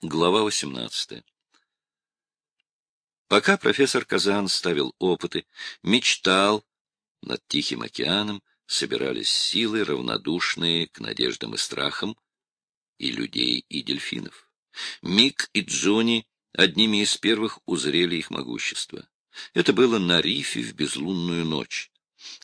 Глава 18. Пока профессор Казан ставил опыты, мечтал над Тихим океаном, собирались силы, равнодушные к надеждам и страхам и людей, и дельфинов. Мик и Джонни одними из первых узрели их могущество. Это было на рифе в безлунную ночь.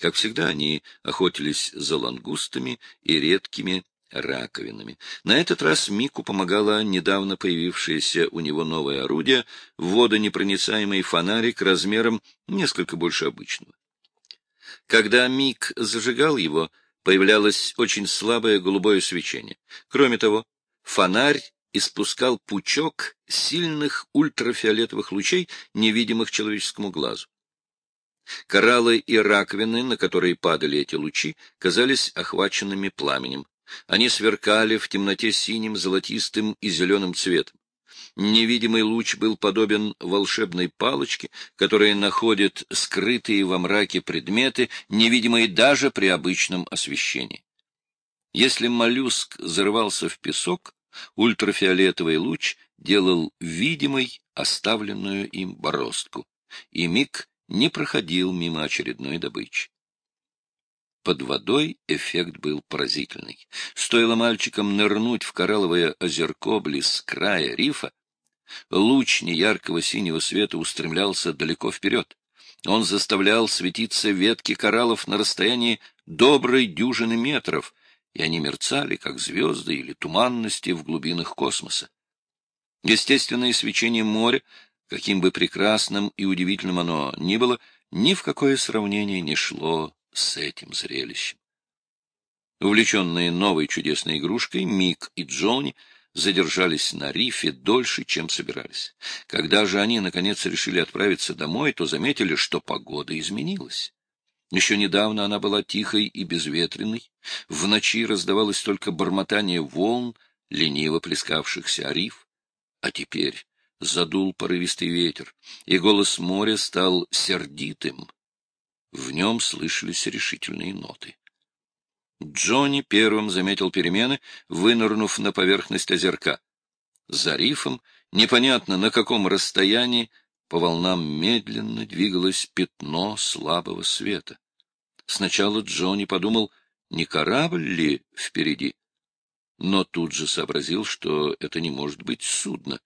Как всегда, они охотились за лангустами и редкими раковинами. На этот раз Мику помогало недавно появившееся у него новое орудие — водонепроницаемый фонарик размером несколько больше обычного. Когда Мик зажигал его, появлялось очень слабое голубое свечение. Кроме того, фонарь испускал пучок сильных ультрафиолетовых лучей, невидимых человеческому глазу. Кораллы и раковины, на которые падали эти лучи, казались охваченными пламенем. Они сверкали в темноте синим, золотистым и зеленым цветом. Невидимый луч был подобен волшебной палочке, которая находит скрытые во мраке предметы, невидимые даже при обычном освещении. Если моллюск зарывался в песок, ультрафиолетовый луч делал видимой оставленную им бороздку, и миг не проходил мимо очередной добычи. Под водой эффект был поразительный. Стоило мальчикам нырнуть в коралловое озерко близ края рифа, луч неяркого синего света устремлялся далеко вперед. Он заставлял светиться ветки кораллов на расстоянии доброй дюжины метров, и они мерцали, как звезды или туманности в глубинах космоса. Естественное свечение моря, каким бы прекрасным и удивительным оно ни было, ни в какое сравнение не шло с этим зрелищем. Увлеченные новой чудесной игрушкой, Мик и Джонни задержались на рифе дольше, чем собирались. Когда же они, наконец, решили отправиться домой, то заметили, что погода изменилась. Еще недавно она была тихой и безветренной, в ночи раздавалось только бормотание волн, лениво плескавшихся о риф, а теперь задул порывистый ветер, и голос моря стал сердитым, в нем слышались решительные ноты. Джонни первым заметил перемены, вынырнув на поверхность озерка. За рифом, непонятно на каком расстоянии, по волнам медленно двигалось пятно слабого света. Сначала Джонни подумал, не корабль ли впереди, но тут же сообразил, что это не может быть судно.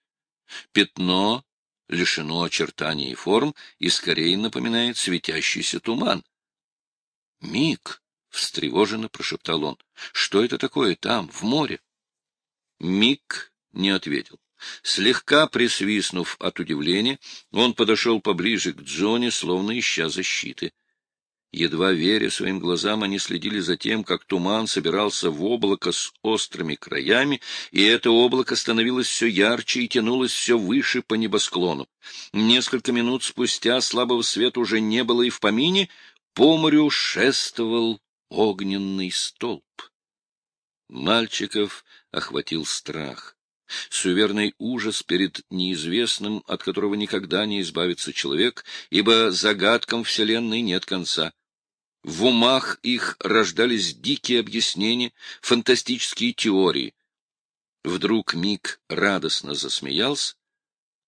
Пятно лишено очертаний и форм и скорее напоминает светящийся туман. «Мик!» — встревоженно прошептал он. «Что это такое там, в море?» Мик не ответил. Слегка присвистнув от удивления, он подошел поближе к Джонни, словно ища защиты. Едва веря своим глазам, они следили за тем, как туман собирался в облако с острыми краями, и это облако становилось все ярче и тянулось все выше по небосклону. Несколько минут спустя слабого света уже не было и в помине, по морю шествовал огненный столб. Мальчиков охватил страх. Суверный ужас перед неизвестным, от которого никогда не избавится человек, ибо загадкам Вселенной нет конца. В умах их рождались дикие объяснения, фантастические теории. Вдруг Мик радостно засмеялся,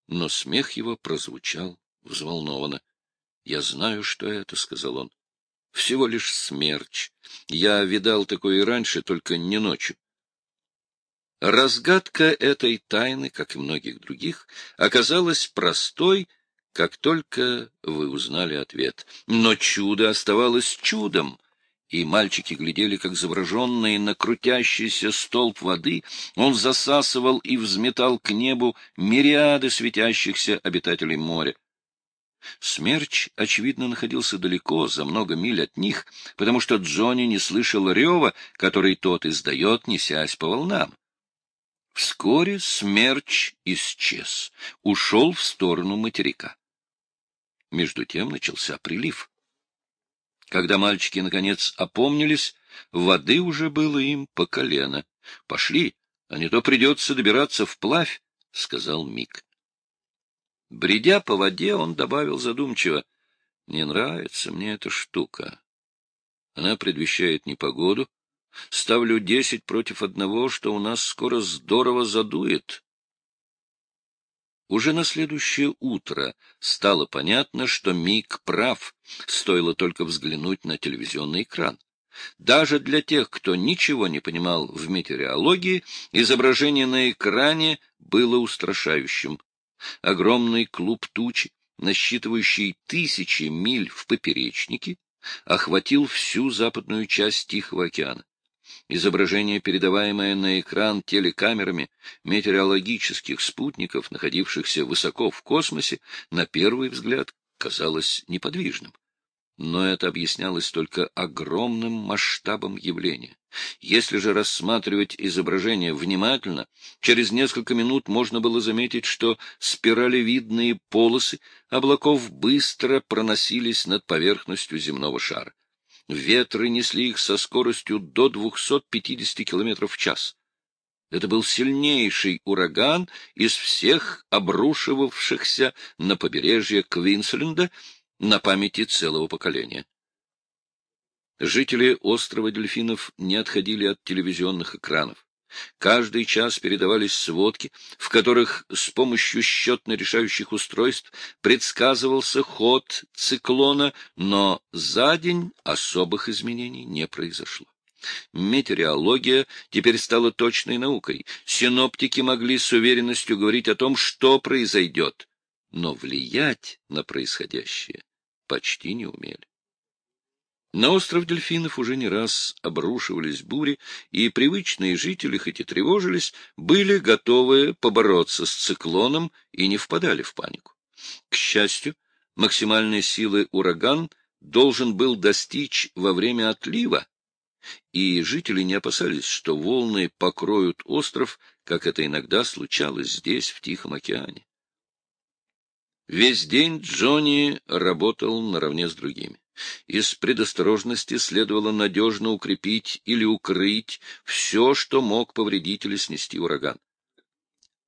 но смех его прозвучал взволнованно. — Я знаю, что это, — сказал он. — Всего лишь смерч. Я видал такое и раньше, только не ночью. Разгадка этой тайны, как и многих других, оказалась простой — как только вы узнали ответ. Но чудо оставалось чудом, и мальчики глядели, как завороженные на крутящийся столб воды, он засасывал и взметал к небу мириады светящихся обитателей моря. Смерч, очевидно, находился далеко, за много миль от них, потому что Джонни не слышал рева, который тот издает, несясь по волнам. Вскоре смерч исчез, ушел в сторону материка. Между тем начался прилив. Когда мальчики, наконец, опомнились, воды уже было им по колено. — Пошли, а не то придется добираться вплавь, — сказал Мик. Бредя по воде, он добавил задумчиво, — Не нравится мне эта штука. Она предвещает непогоду. Ставлю десять против одного, что у нас скоро здорово задует. Уже на следующее утро стало понятно, что Мик прав, стоило только взглянуть на телевизионный экран. Даже для тех, кто ничего не понимал в метеорологии, изображение на экране было устрашающим. Огромный клуб тучи, насчитывающий тысячи миль в поперечнике, охватил всю западную часть Тихого океана. Изображение, передаваемое на экран телекамерами метеорологических спутников, находившихся высоко в космосе, на первый взгляд казалось неподвижным. Но это объяснялось только огромным масштабом явления. Если же рассматривать изображение внимательно, через несколько минут можно было заметить, что спиралевидные полосы облаков быстро проносились над поверхностью земного шара. Ветры несли их со скоростью до 250 км в час. Это был сильнейший ураган из всех обрушивавшихся на побережье Квинсленда на памяти целого поколения. Жители острова Дельфинов не отходили от телевизионных экранов. Каждый час передавались сводки, в которых с помощью счетно-решающих устройств предсказывался ход циклона, но за день особых изменений не произошло. Метеорология теперь стала точной наукой. Синоптики могли с уверенностью говорить о том, что произойдет, но влиять на происходящее почти не умели. На остров Дельфинов уже не раз обрушивались бури, и привычные жители, хоть и тревожились, были готовы побороться с циклоном и не впадали в панику. К счастью, максимальной силы ураган должен был достичь во время отлива, и жители не опасались, что волны покроют остров, как это иногда случалось здесь, в Тихом океане. Весь день Джонни работал наравне с другими. Из предосторожности следовало надежно укрепить или укрыть все, что мог повредить или снести ураган.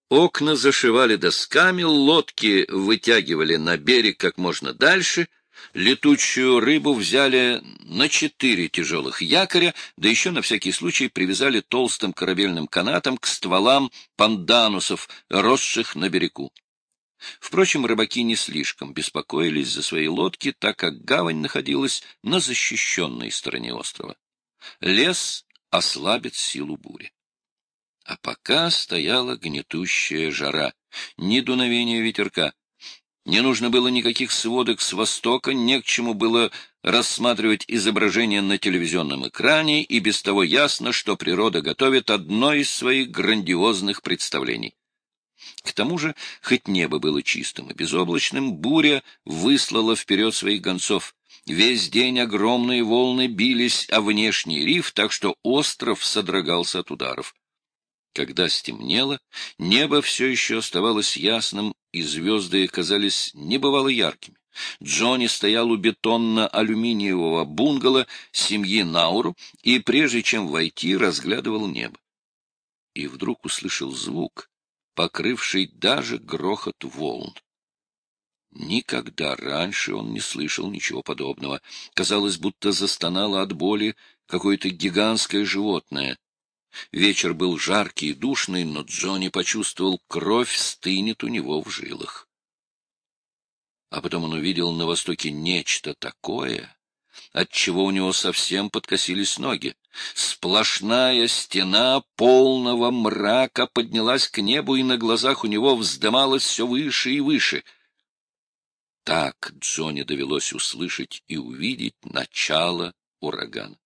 Окна зашивали досками, лодки вытягивали на берег как можно дальше, летучую рыбу взяли на четыре тяжелых якоря, да еще на всякий случай привязали толстым корабельным канатом к стволам панданусов, росших на берегу. Впрочем, рыбаки не слишком беспокоились за свои лодки, так как гавань находилась на защищенной стороне острова. Лес ослабит силу бури. А пока стояла гнетущая жара, ни дуновения ветерка. Не нужно было никаких сводок с востока, не к чему было рассматривать изображение на телевизионном экране, и без того ясно, что природа готовит одно из своих грандиозных представлений. К тому же, хоть небо было чистым и безоблачным, буря выслала вперед своих гонцов. Весь день огромные волны бились о внешний риф, так что остров содрогался от ударов. Когда стемнело, небо все еще оставалось ясным, и звезды казались небывало яркими. Джонни стоял у бетонно-алюминиевого бунгало семьи Науру и, прежде чем войти, разглядывал небо. И вдруг услышал звук, покрывший даже грохот волн. Никогда раньше он не слышал ничего подобного. Казалось, будто застонало от боли какое-то гигантское животное. Вечер был жаркий и душный, но Джонни почувствовал, кровь стынет у него в жилах. А потом он увидел на востоке нечто такое, отчего у него совсем подкосились ноги. Сплошная стена полного мрака поднялась к небу, и на глазах у него вздымалась все выше и выше. Так Джонни довелось услышать и увидеть начало урагана.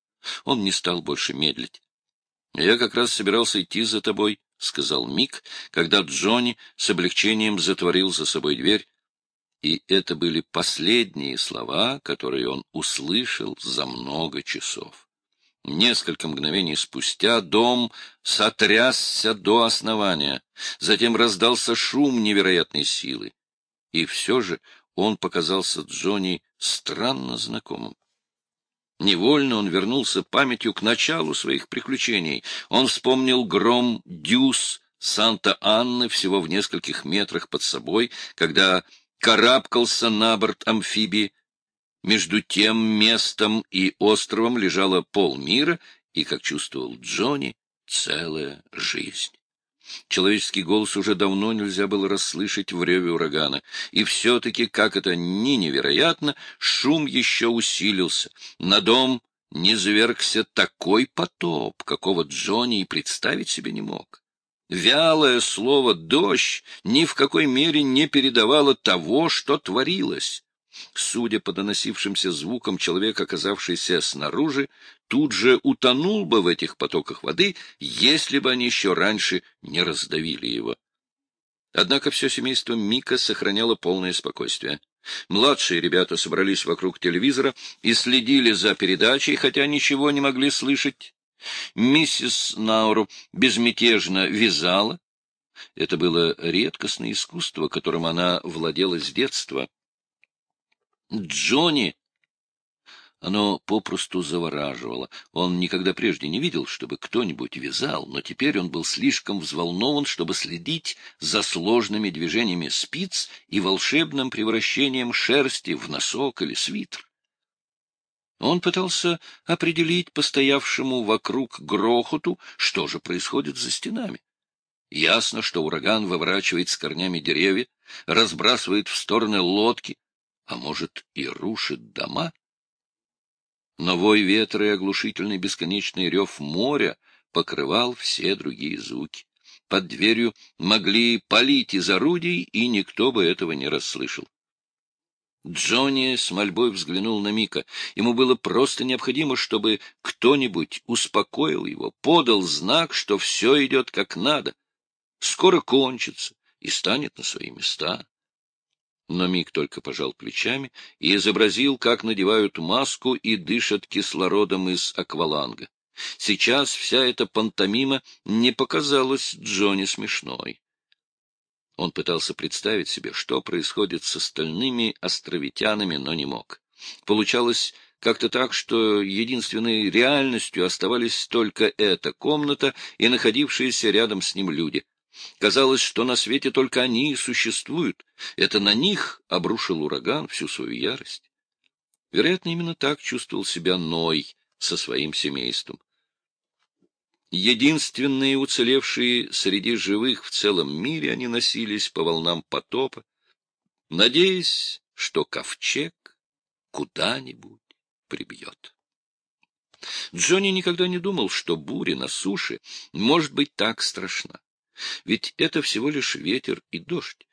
Он не стал больше медлить. — Я как раз собирался идти за тобой, — сказал Мик, когда Джонни с облегчением затворил за собой дверь и это были последние слова, которые он услышал за много часов. Несколько мгновений спустя дом сотрясся до основания, затем раздался шум невероятной силы. И все же он показался Джонни странно знакомым. Невольно он вернулся памятью к началу своих приключений. Он вспомнил гром Дюс Санта-Анны всего в нескольких метрах под собой, когда карабкался на борт амфибии. Между тем местом и островом лежало полмира и, как чувствовал Джонни, целая жизнь. Человеческий голос уже давно нельзя было расслышать в реве урагана. И все-таки, как это ни невероятно, шум еще усилился. На дом не завергся такой потоп, какого Джонни и представить себе не мог. Вялое слово «дождь» ни в какой мере не передавало того, что творилось. Судя по доносившимся звукам, человек, оказавшийся снаружи, тут же утонул бы в этих потоках воды, если бы они еще раньше не раздавили его. Однако все семейство Мика сохраняло полное спокойствие. Младшие ребята собрались вокруг телевизора и следили за передачей, хотя ничего не могли слышать. Миссис Науру безмятежно вязала. Это было редкостное искусство, которым она владела с детства. Джонни оно попросту завораживало. Он никогда прежде не видел, чтобы кто-нибудь вязал, но теперь он был слишком взволнован, чтобы следить за сложными движениями спиц и волшебным превращением шерсти в носок или свитер. Он пытался определить постоявшему вокруг грохоту, что же происходит за стенами. Ясно, что ураган выворачивает с корнями деревья, разбрасывает в стороны лодки, а может и рушит дома. Но вой ветра и оглушительный бесконечный рев моря покрывал все другие звуки. Под дверью могли палить из орудий, и никто бы этого не расслышал. Джонни с мольбой взглянул на Мика. Ему было просто необходимо, чтобы кто-нибудь успокоил его, подал знак, что все идет как надо. Скоро кончится и станет на свои места. Но Мик только пожал плечами и изобразил, как надевают маску и дышат кислородом из акваланга. Сейчас вся эта пантомима не показалась Джонни смешной. Он пытался представить себе, что происходит с остальными островитянами, но не мог. Получалось как-то так, что единственной реальностью оставались только эта комната и находившиеся рядом с ним люди — Казалось, что на свете только они и существуют. Это на них обрушил ураган всю свою ярость. Вероятно, именно так чувствовал себя Ной со своим семейством. Единственные уцелевшие среди живых в целом мире они носились по волнам потопа, надеясь, что ковчег куда-нибудь прибьет. Джонни никогда не думал, что буря на суше может быть так страшна. Ведь это всего лишь ветер и дождь.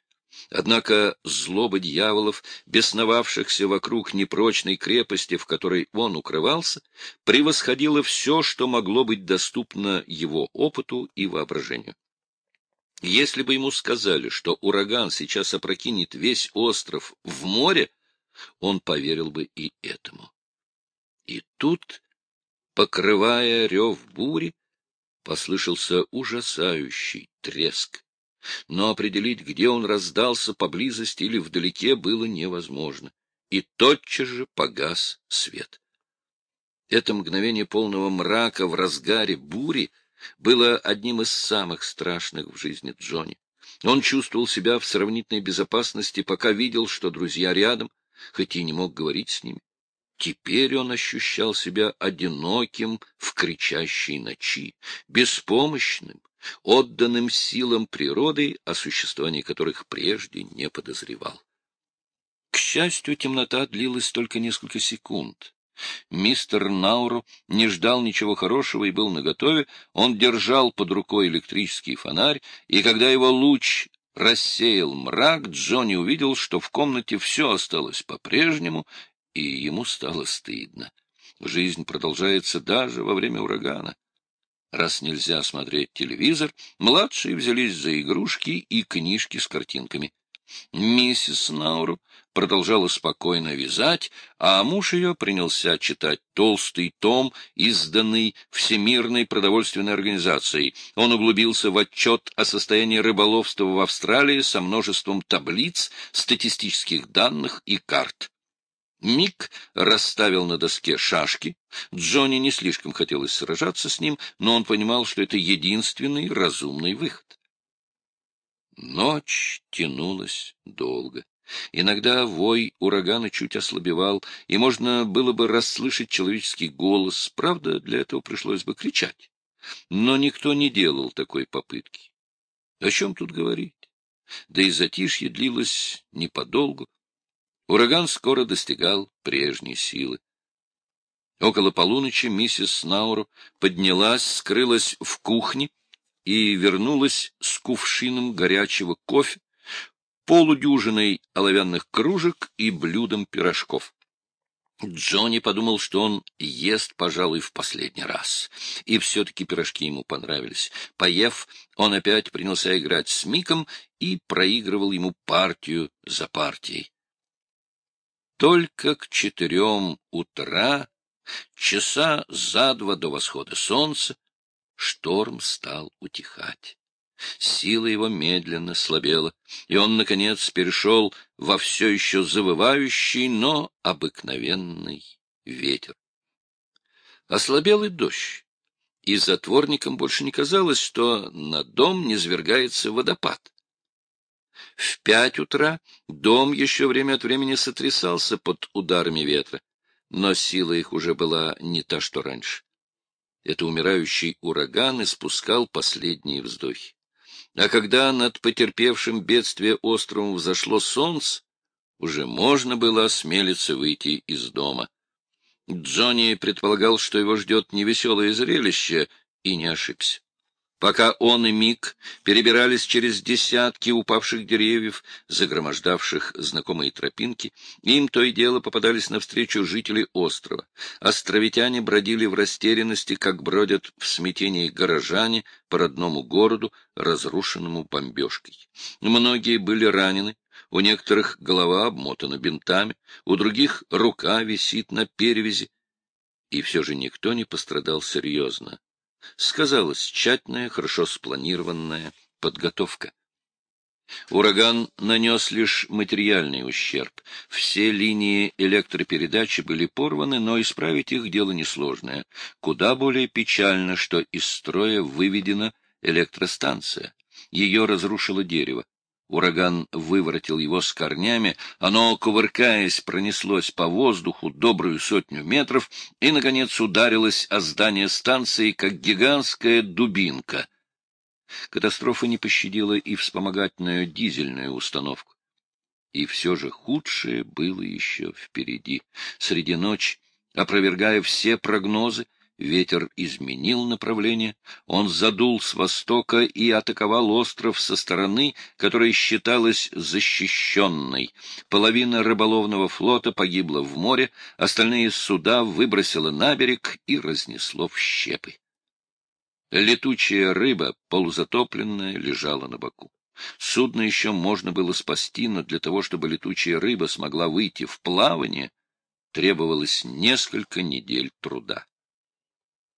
Однако злоба дьяволов, бесновавшихся вокруг непрочной крепости, в которой он укрывался, превосходила все, что могло быть доступно его опыту и воображению. Если бы ему сказали, что ураган сейчас опрокинет весь остров в море, он поверил бы и этому. И тут, покрывая рев бури, послышался ужасающий треск. Но определить, где он раздался поблизости или вдалеке, было невозможно. И тотчас же погас свет. Это мгновение полного мрака в разгаре бури было одним из самых страшных в жизни Джонни. Он чувствовал себя в сравнительной безопасности, пока видел, что друзья рядом, хоть и не мог говорить с ними. Теперь он ощущал себя одиноким в кричащей ночи, беспомощным, отданным силам природы, о существовании которых прежде не подозревал. К счастью, темнота длилась только несколько секунд. Мистер Науру не ждал ничего хорошего и был наготове. Он держал под рукой электрический фонарь, и когда его луч рассеял мрак, Джонни увидел, что в комнате все осталось по-прежнему, и ему стало стыдно. Жизнь продолжается даже во время урагана. Раз нельзя смотреть телевизор, младшие взялись за игрушки и книжки с картинками. Миссис Науру продолжала спокойно вязать, а муж ее принялся читать толстый том, изданный Всемирной продовольственной организацией. Он углубился в отчет о состоянии рыболовства в Австралии со множеством таблиц, статистических данных и карт. Мик расставил на доске шашки. Джонни не слишком хотелось сражаться с ним, но он понимал, что это единственный разумный выход. Ночь тянулась долго. Иногда вой урагана чуть ослабевал, и можно было бы расслышать человеческий голос. Правда, для этого пришлось бы кричать. Но никто не делал такой попытки. О чем тут говорить? Да и затишье длилось неподолгу. Ураган скоро достигал прежней силы. Около полуночи миссис Снауру поднялась, скрылась в кухне и вернулась с кувшином горячего кофе, полудюжиной оловянных кружек и блюдом пирожков. Джонни подумал, что он ест, пожалуй, в последний раз. И все-таки пирожки ему понравились. Поев, он опять принялся играть с Миком и проигрывал ему партию за партией. Только к четырем утра, часа за два до восхода солнца, шторм стал утихать. Сила его медленно слабела, и он, наконец, перешел во все еще завывающий, но обыкновенный ветер. Ослабел и дождь, и затворникам больше не казалось, что на дом низвергается водопад. В пять утра дом еще время от времени сотрясался под ударами ветра, но сила их уже была не та, что раньше. Это умирающий ураган испускал последние вздохи. А когда над потерпевшим бедствие островом взошло солнце, уже можно было осмелиться выйти из дома. Джонни предполагал, что его ждет невеселое зрелище, и не ошибся. Пока он и Мик перебирались через десятки упавших деревьев, загромождавших знакомые тропинки, им то и дело попадались навстречу жители острова. Островитяне бродили в растерянности, как бродят в смятении горожане по родному городу, разрушенному бомбежкой. Многие были ранены, у некоторых голова обмотана бинтами, у других рука висит на перевязи, и все же никто не пострадал серьезно сказалась тщательная, хорошо спланированная подготовка. Ураган нанес лишь материальный ущерб. Все линии электропередачи были порваны, но исправить их дело несложное. Куда более печально, что из строя выведена электростанция. Ее разрушило дерево. Ураган выворотил его с корнями, оно, кувыркаясь, пронеслось по воздуху добрую сотню метров и, наконец, ударилось о здание станции, как гигантская дубинка. Катастрофа не пощадила и вспомогательную дизельную установку. И все же худшее было еще впереди. Среди ночи, опровергая все прогнозы, Ветер изменил направление, он задул с востока и атаковал остров со стороны, которая считалась защищенной. Половина рыболовного флота погибла в море, остальные суда выбросило на берег и разнесло в щепы. Летучая рыба, полузатопленная, лежала на боку. Судно еще можно было спасти, но для того, чтобы летучая рыба смогла выйти в плавание, требовалось несколько недель труда.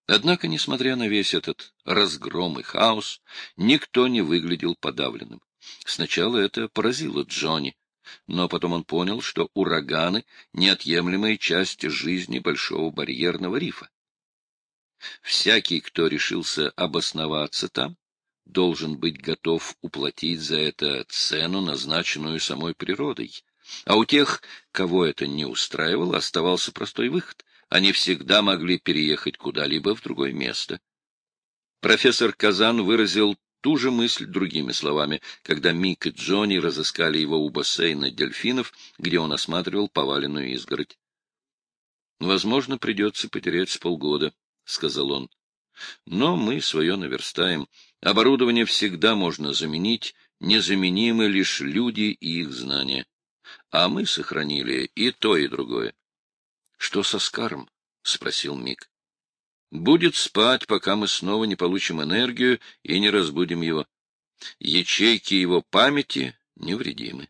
Однако, несмотря на весь этот разгром и хаос, никто не выглядел подавленным. Сначала это поразило Джонни, но потом он понял, что ураганы — неотъемлемая часть жизни Большого барьерного рифа. Всякий, кто решился обосноваться там, должен быть готов уплатить за это цену, назначенную самой природой. А у тех, кого это не устраивало, оставался простой выход они всегда могли переехать куда-либо в другое место. Профессор Казан выразил ту же мысль другими словами, когда Мик и Джонни разыскали его у бассейна дельфинов, где он осматривал поваленную изгородь. «Возможно, придется потерять с полгода», — сказал он. «Но мы свое наверстаем. Оборудование всегда можно заменить, незаменимы лишь люди и их знания. А мы сохранили и то, и другое. — Что со Скаром? — спросил Мик. — Будет спать, пока мы снова не получим энергию и не разбудим его. Ячейки его памяти невредимы.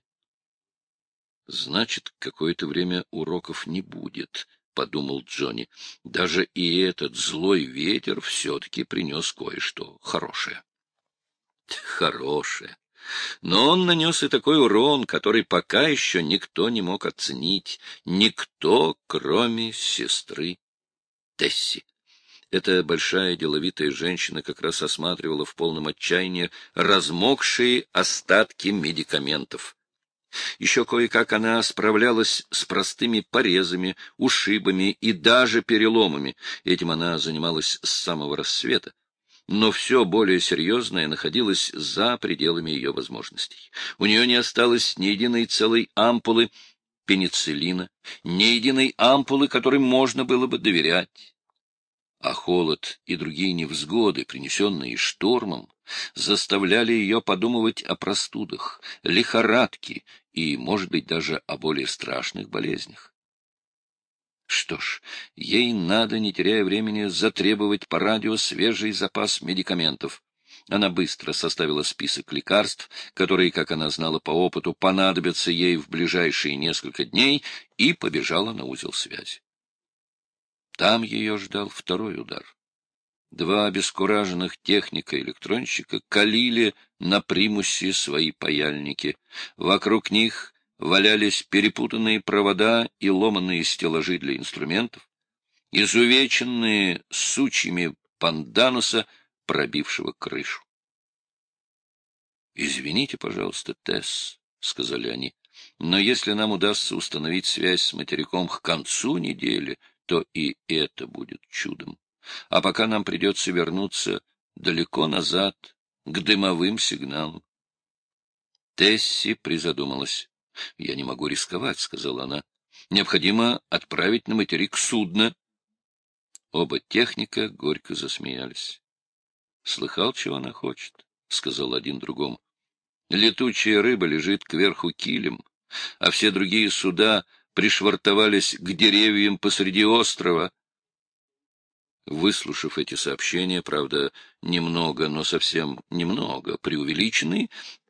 — Значит, какое-то время уроков не будет, — подумал Джонни. Даже и этот злой ветер все-таки принес кое-что хорошее. — Хорошее. Но он нанес и такой урон, который пока еще никто не мог оценить. Никто, кроме сестры Тесси. Эта большая деловитая женщина как раз осматривала в полном отчаянии размокшие остатки медикаментов. Еще кое-как она справлялась с простыми порезами, ушибами и даже переломами. Этим она занималась с самого рассвета. Но все более серьезное находилось за пределами ее возможностей. У нее не осталось ни единой целой ампулы пенициллина, ни единой ампулы, которой можно было бы доверять. А холод и другие невзгоды, принесенные штормом, заставляли ее подумывать о простудах, лихорадке и, может быть, даже о более страшных болезнях. Что ж, ей надо, не теряя времени, затребовать по радио свежий запас медикаментов. Она быстро составила список лекарств, которые, как она знала по опыту, понадобятся ей в ближайшие несколько дней, и побежала на узел связи. Там ее ждал второй удар. Два обескураженных техника-электронщика калили на примусе свои паяльники. Вокруг них валялись перепутанные провода и ломанные стеллажи для инструментов, изувеченные сучьями пандануса, пробившего крышу. — Извините, пожалуйста, Тесс, — сказали они, — но если нам удастся установить связь с материком к концу недели, то и это будет чудом. А пока нам придется вернуться далеко назад, к дымовым сигналам. Тесси призадумалась. — Я не могу рисковать, — сказала она. — Необходимо отправить на материк судно. Оба техника горько засмеялись. — Слыхал, чего она хочет? — сказал один другому. — Летучая рыба лежит кверху килем, а все другие суда пришвартовались к деревьям посреди острова. Выслушав эти сообщения, правда, немного, но совсем немного преувеличенные,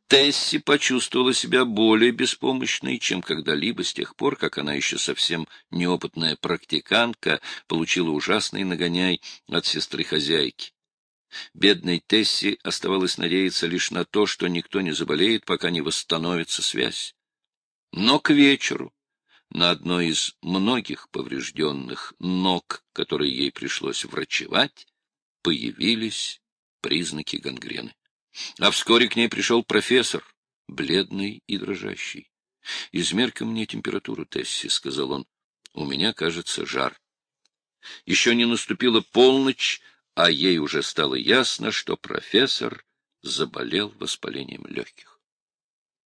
Тесси почувствовала себя более беспомощной, чем когда-либо с тех пор, как она еще совсем неопытная практиканка получила ужасный нагоняй от сестры-хозяйки. Бедной Тесси оставалось надеяться лишь на то, что никто не заболеет, пока не восстановится связь. Но к вечеру на одной из многих поврежденных ног, которые ей пришлось врачевать, появились признаки гангрены. А вскоре к ней пришел профессор, бледный и дрожащий. — Измерь-ка мне температуру, Тесси, — сказал он. — У меня, кажется, жар. Еще не наступила полночь, а ей уже стало ясно, что профессор заболел воспалением легких.